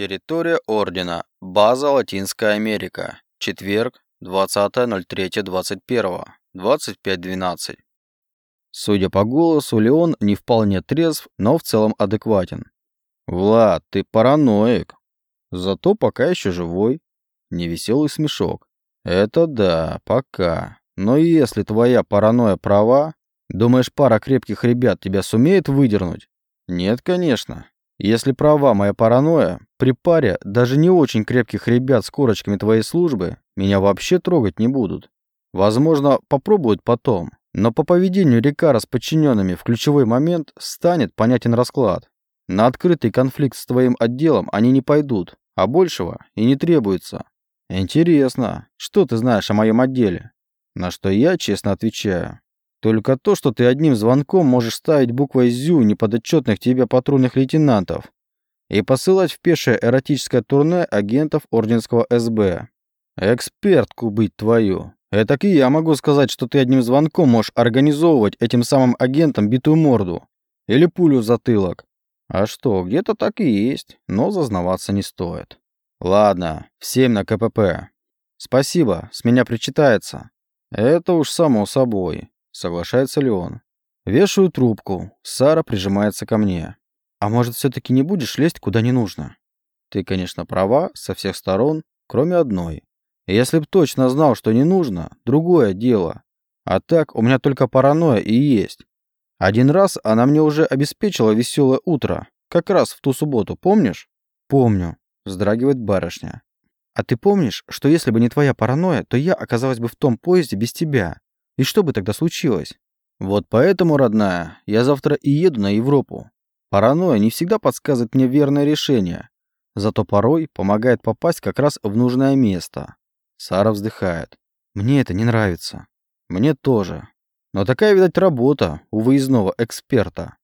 Территория Ордена. База Латинская Америка. Четверг, 20.03.21. 25.12. Судя по голосу, Леон не вполне трезв, но в целом адекватен. «Влад, ты параноик. Зато пока еще живой». Невеселый смешок. «Это да, пока. Но если твоя паранойя права, думаешь, пара крепких ребят тебя сумеет выдернуть?» «Нет, конечно. Если права моя паранойя, при паре даже не очень крепких ребят с корочками твоей службы меня вообще трогать не будут. Возможно, попробуют потом, но по поведению Рикара с подчиненными в ключевой момент станет понятен расклад. На открытый конфликт с твоим отделом они не пойдут, а большего и не требуется. Интересно, что ты знаешь о моем отделе? На что я честно отвечаю. Только то, что ты одним звонком можешь ставить буквой «зю» неподотчетных тебе патрульных лейтенантов и посылать в пешее эротическое турне агентов Орденского СБ. Экспертку быть твою. Это и я могу сказать, что ты одним звонком можешь организовывать этим самым агентам битую морду. Или пулю в затылок. А что, где-то так и есть, но зазнаваться не стоит. Ладно, всем на КПП. Спасибо, с меня причитается. Это уж само собой. Соглашается ли он? Вешаю трубку. Сара прижимается ко мне. А может, все-таки не будешь лезть куда не нужно? Ты, конечно, права со всех сторон, кроме одной. И если б точно знал, что не нужно, другое дело. А так у меня только паранойя и есть. Один раз она мне уже обеспечила веселое утро. Как раз в ту субботу, помнишь? Помню, вздрагивает барышня. А ты помнишь, что если бы не твоя паранойя, то я оказалась бы в том поезде без тебя? И что бы тогда случилось? Вот поэтому, родная, я завтра и еду на Европу. Паранойя не всегда подсказывает мне верное решение, зато порой помогает попасть как раз в нужное место. Сара вздыхает. Мне это не нравится. Мне тоже. Но такая, видать, работа у выездного эксперта.